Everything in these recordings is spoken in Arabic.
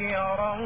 كثيرا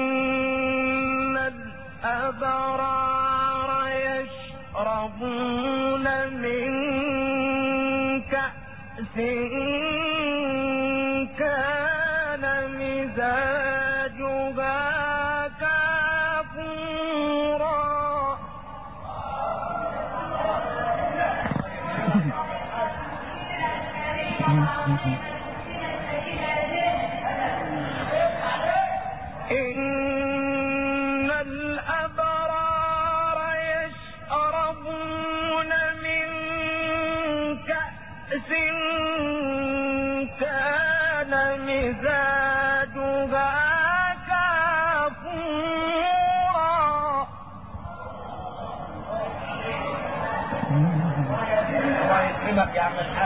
إن الأبرار يشربون من كأس down the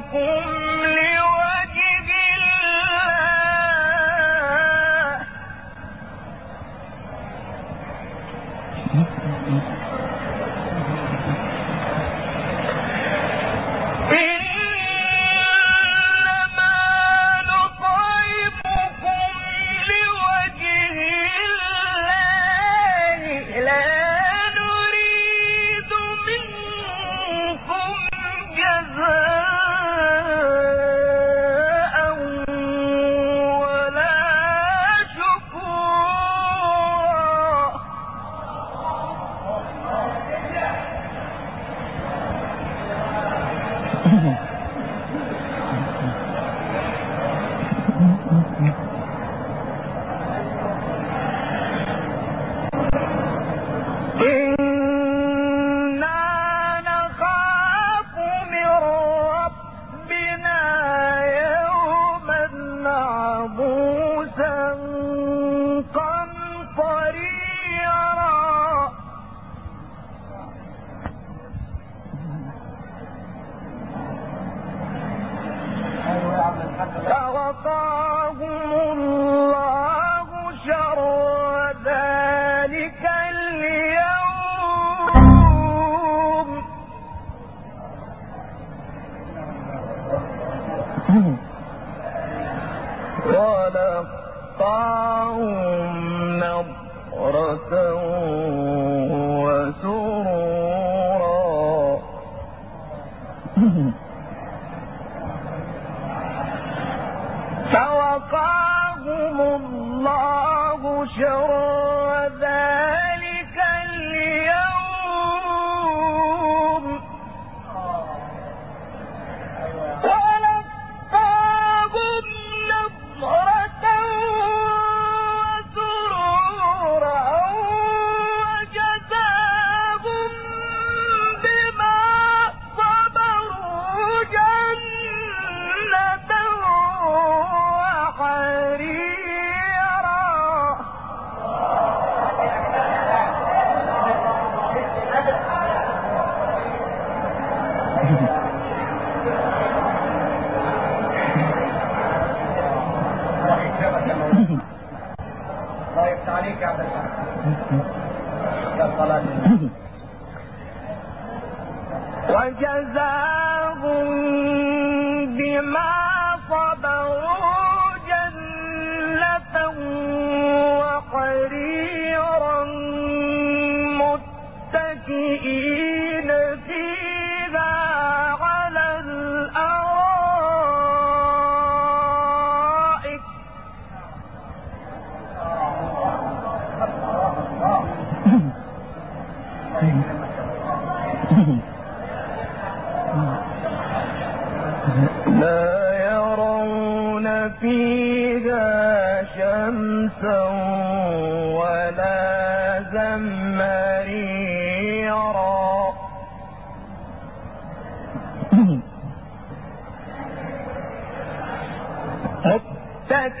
نطعمكم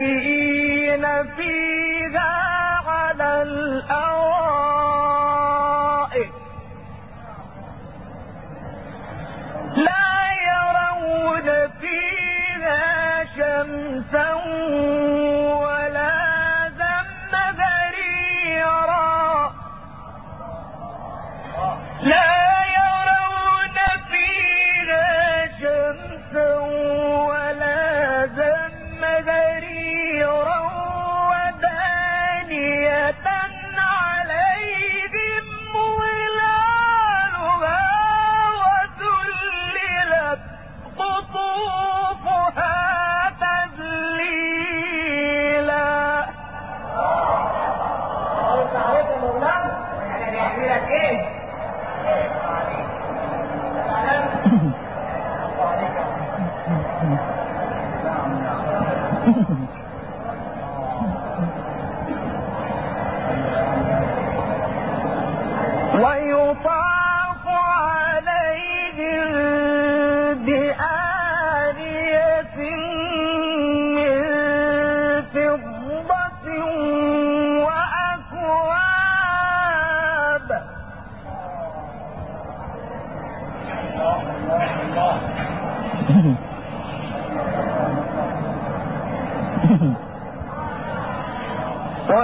متكئين فيها على الأرض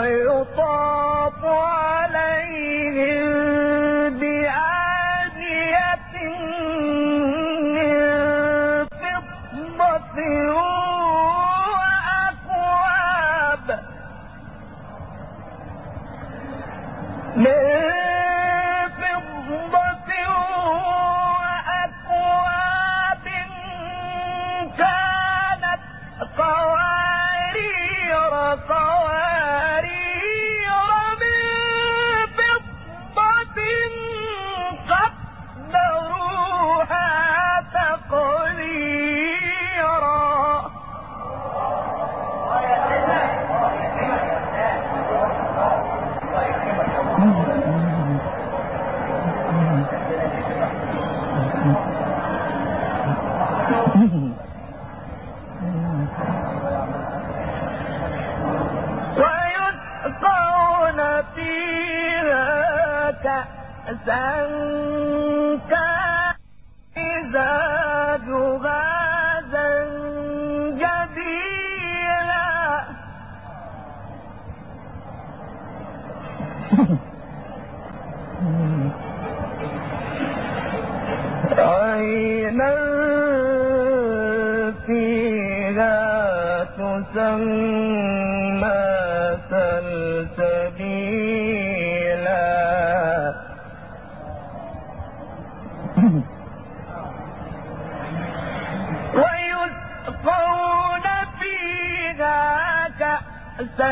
ويطاف عليه من فيها تسمى سلسبيلا. ويسقون فيها كأسا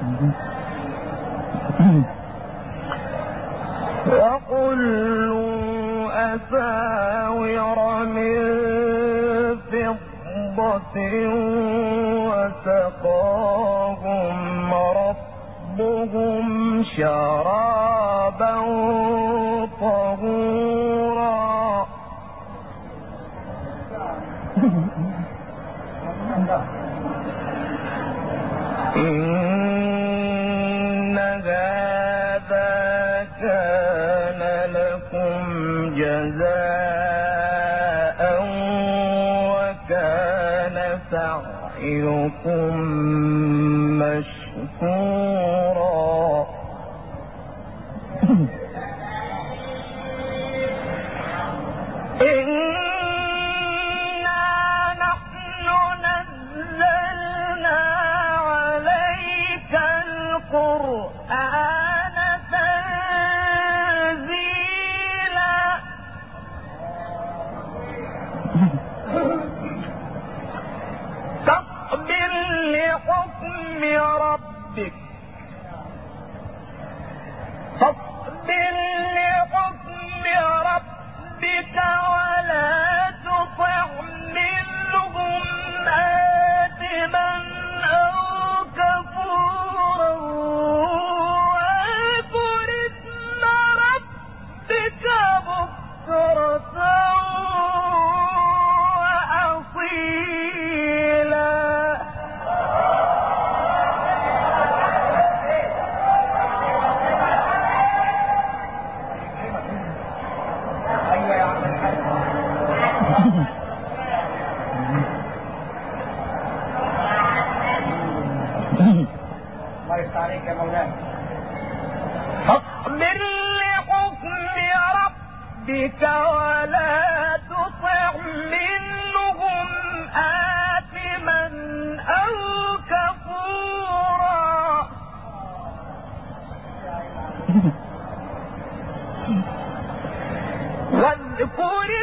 جزاء وكان سعيكم فاصبر لحكم ربك عليك يا مولانا. فاصبر لحكم ربك ولا تطع منهم آثما أو كفورا. واذكر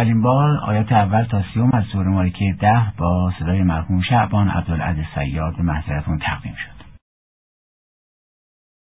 اولین بار آیات اول تا سیوم از سوره مائده با صدای مرحوم شعبان عبدالعزیز صیاد به محضرتون تقدیم